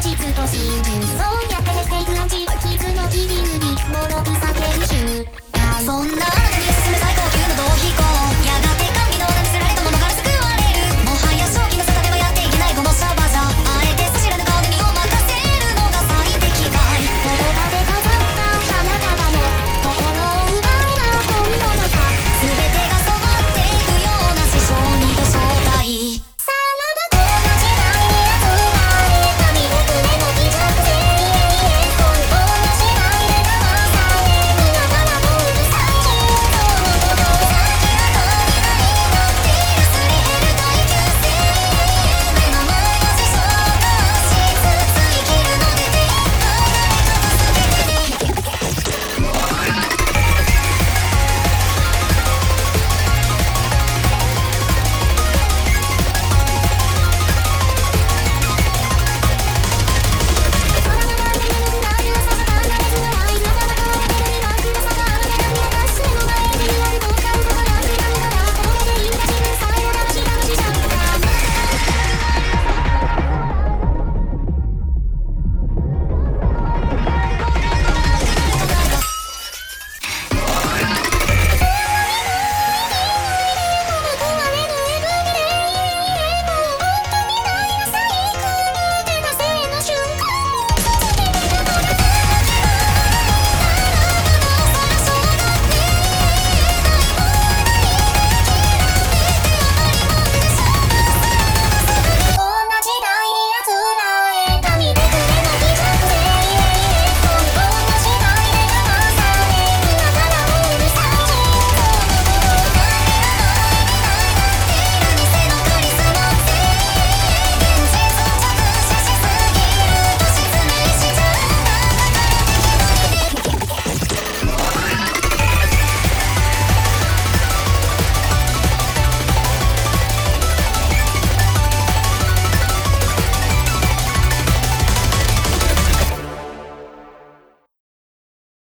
実と真実を